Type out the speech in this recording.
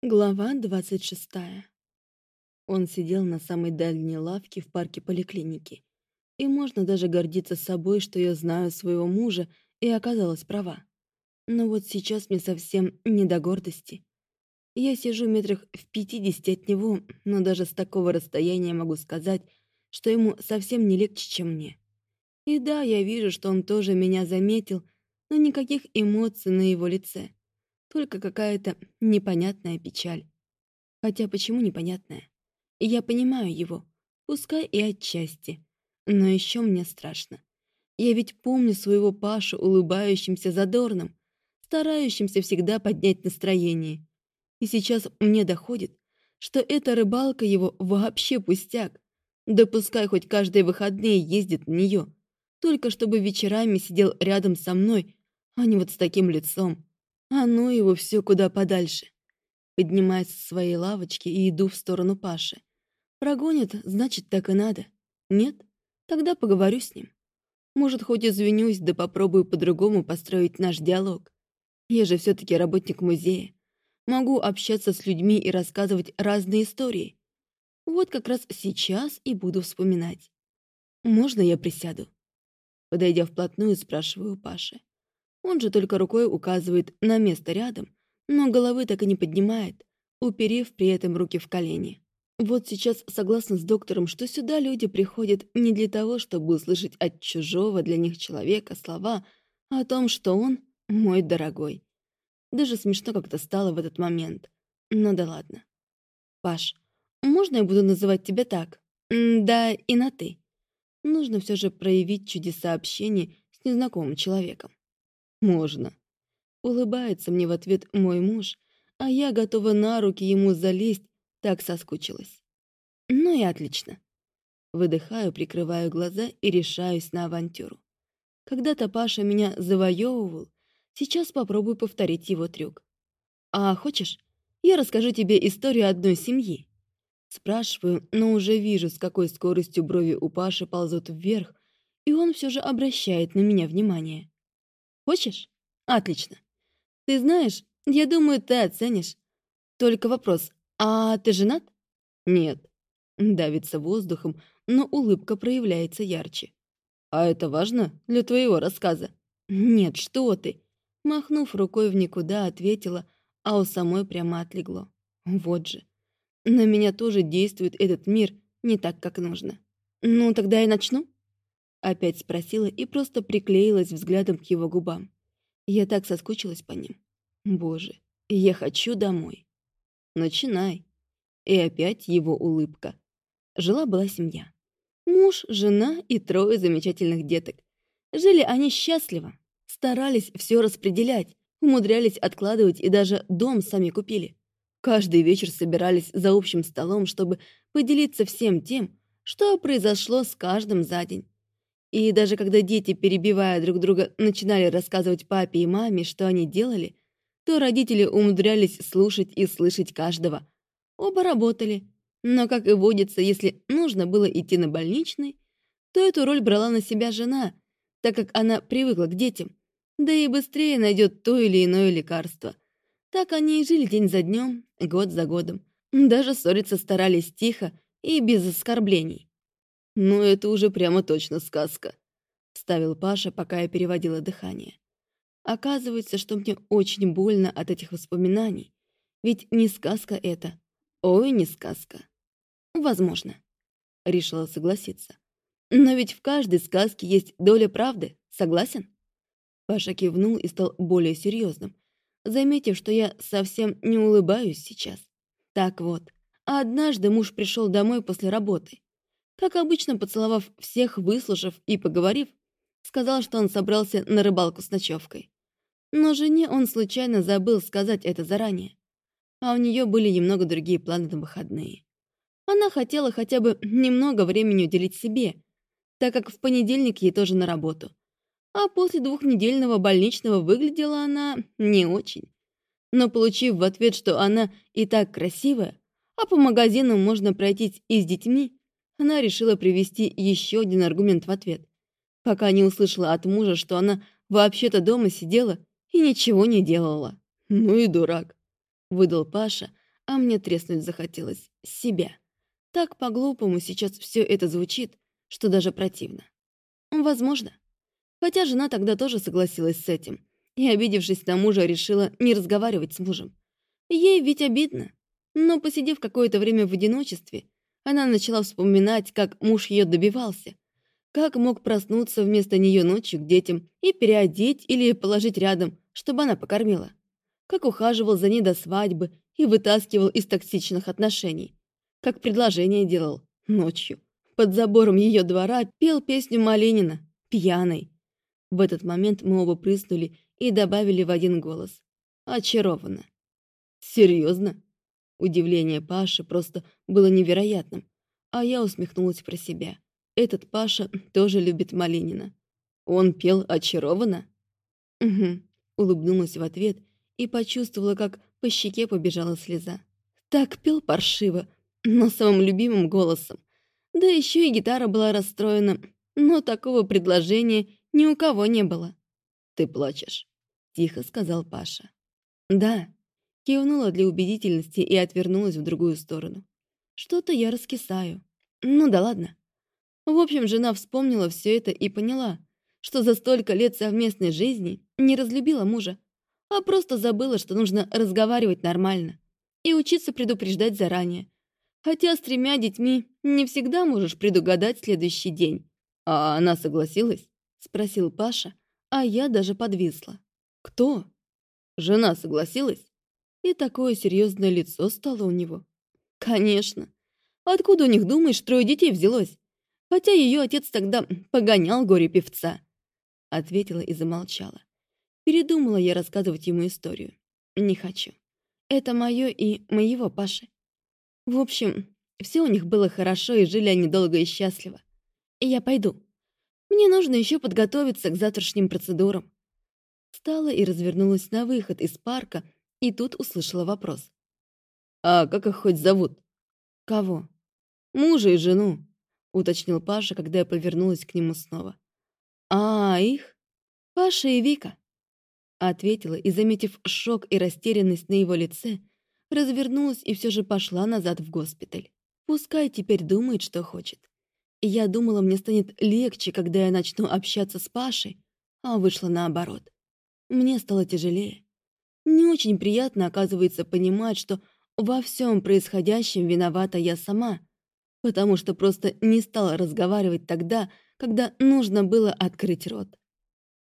Глава двадцать шестая. Он сидел на самой дальней лавке в парке поликлиники. И можно даже гордиться собой, что я знаю своего мужа и оказалась права. Но вот сейчас мне совсем не до гордости. Я сижу метрах в пятидесяти от него, но даже с такого расстояния могу сказать, что ему совсем не легче, чем мне. И да, я вижу, что он тоже меня заметил, но никаких эмоций на его лице. Только какая-то непонятная печаль. Хотя почему непонятная? Я понимаю его, пускай и отчасти. Но еще мне страшно. Я ведь помню своего Пашу улыбающимся задорным, старающимся всегда поднять настроение. И сейчас мне доходит, что эта рыбалка его вообще пустяк. Да пускай хоть каждые выходные ездит на нее, только чтобы вечерами сидел рядом со мной, а не вот с таким лицом. А ну его все куда подальше. Поднимаюсь с своей лавочки и иду в сторону Паши. Прогонит, значит, так и надо. Нет? Тогда поговорю с ним. Может, хоть извинюсь, да попробую по-другому построить наш диалог. Я же все таки работник музея. Могу общаться с людьми и рассказывать разные истории. Вот как раз сейчас и буду вспоминать. Можно я присяду? Подойдя вплотную, спрашиваю Паши. Он же только рукой указывает на место рядом, но головы так и не поднимает, уперев при этом руки в колени. Вот сейчас согласна с доктором, что сюда люди приходят не для того, чтобы услышать от чужого для них человека слова о том, что он мой дорогой. Даже смешно как-то стало в этот момент. Но да ладно. Паш, можно я буду называть тебя так? Да, и на «ты». Нужно все же проявить чудеса общения с незнакомым человеком. Можно. Улыбается мне в ответ мой муж, а я готова на руки ему залезть, так соскучилась. Ну и отлично. Выдыхаю, прикрываю глаза и решаюсь на авантюру. Когда-то Паша меня завоевывал, сейчас попробую повторить его трюк. «А хочешь, я расскажу тебе историю одной семьи?» Спрашиваю, но уже вижу, с какой скоростью брови у Паши ползут вверх, и он все же обращает на меня внимание. Хочешь? Отлично. Ты знаешь, я думаю, ты оценишь. Только вопрос, а ты женат? Нет. Давится воздухом, но улыбка проявляется ярче. А это важно для твоего рассказа? Нет, что ты. Махнув рукой в никуда, ответила, а у самой прямо отлегло. Вот же. На меня тоже действует этот мир не так, как нужно. Ну, тогда я начну? Опять спросила и просто приклеилась взглядом к его губам. Я так соскучилась по ним. Боже, я хочу домой. Начинай. И опять его улыбка. Жила-была семья. Муж, жена и трое замечательных деток. Жили они счастливо. Старались все распределять, умудрялись откладывать и даже дом сами купили. Каждый вечер собирались за общим столом, чтобы поделиться всем тем, что произошло с каждым за день. И даже когда дети, перебивая друг друга, начинали рассказывать папе и маме, что они делали, то родители умудрялись слушать и слышать каждого. Оба работали. Но, как и водится, если нужно было идти на больничный, то эту роль брала на себя жена, так как она привыкла к детям, да и быстрее найдет то или иное лекарство. Так они и жили день за днем, год за годом. Даже ссориться старались тихо и без оскорблений. «Ну, это уже прямо точно сказка», — вставил Паша, пока я переводила дыхание. Оказывается, что мне очень больно от этих воспоминаний. Ведь не сказка это. Ой, не сказка. Возможно. Решила согласиться. Но ведь в каждой сказке есть доля правды, согласен? Паша кивнул и стал более серьезным, заметив, что я совсем не улыбаюсь сейчас. Так вот, однажды муж пришел домой после работы как обычно, поцеловав всех, выслушав и поговорив, сказал, что он собрался на рыбалку с ночевкой. Но жене он случайно забыл сказать это заранее. А у нее были немного другие планы на выходные. Она хотела хотя бы немного времени уделить себе, так как в понедельник ей тоже на работу. А после двухнедельного больничного выглядела она не очень. Но получив в ответ, что она и так красивая, а по магазинам можно пройтись и с детьми, она решила привести еще один аргумент в ответ, пока не услышала от мужа, что она вообще-то дома сидела и ничего не делала. «Ну и дурак», — выдал Паша, а мне треснуть захотелось себя. Так по-глупому сейчас все это звучит, что даже противно. Возможно. Хотя жена тогда тоже согласилась с этим и, обидевшись на мужа, решила не разговаривать с мужем. Ей ведь обидно. Но, посидев какое-то время в одиночестве, она начала вспоминать, как муж ее добивался, как мог проснуться вместо нее ночью к детям и переодеть или положить рядом, чтобы она покормила, как ухаживал за ней до свадьбы и вытаскивал из токсичных отношений, как предложение делал ночью. Под забором ее двора пел песню Малинина, пьяный. В этот момент мы оба прыснули и добавили в один голос. Очарована. Серьезно? Удивление Паши просто было невероятным, а я усмехнулась про себя. Этот Паша тоже любит Малинина. Он пел очарованно? Угу, улыбнулась в ответ и почувствовала, как по щеке побежала слеза. Так пел паршиво, но самым любимым голосом. Да еще и гитара была расстроена, но такого предложения ни у кого не было. «Ты плачешь», — тихо сказал Паша. «Да», Кивнула для убедительности и отвернулась в другую сторону. Что-то я раскисаю. Ну да ладно. В общем, жена вспомнила все это и поняла, что за столько лет совместной жизни не разлюбила мужа, а просто забыла, что нужно разговаривать нормально и учиться предупреждать заранее. Хотя с тремя детьми не всегда можешь предугадать следующий день. А она согласилась? Спросил Паша, а я даже подвисла. Кто? Жена согласилась? И такое серьезное лицо стало у него. Конечно. Откуда у них, думаешь, трое детей взялось? Хотя ее отец тогда погонял горе-певца. Ответила и замолчала. Передумала я рассказывать ему историю. Не хочу. Это мое и моего Паши. В общем, все у них было хорошо, и жили они долго и счастливо. И я пойду. Мне нужно еще подготовиться к завтрашним процедурам. Встала и развернулась на выход из парка, и тут услышала вопрос. «А как их хоть зовут?» «Кого?» «Мужа и жену», — уточнил Паша, когда я повернулась к нему снова. «А, их? Паша и Вика», — ответила и, заметив шок и растерянность на его лице, развернулась и все же пошла назад в госпиталь. Пускай теперь думает, что хочет. Я думала, мне станет легче, когда я начну общаться с Пашей, а вышло наоборот. Мне стало тяжелее. Не очень приятно, оказывается, понимать, что во всем происходящем виновата я сама, потому что просто не стала разговаривать тогда, когда нужно было открыть рот.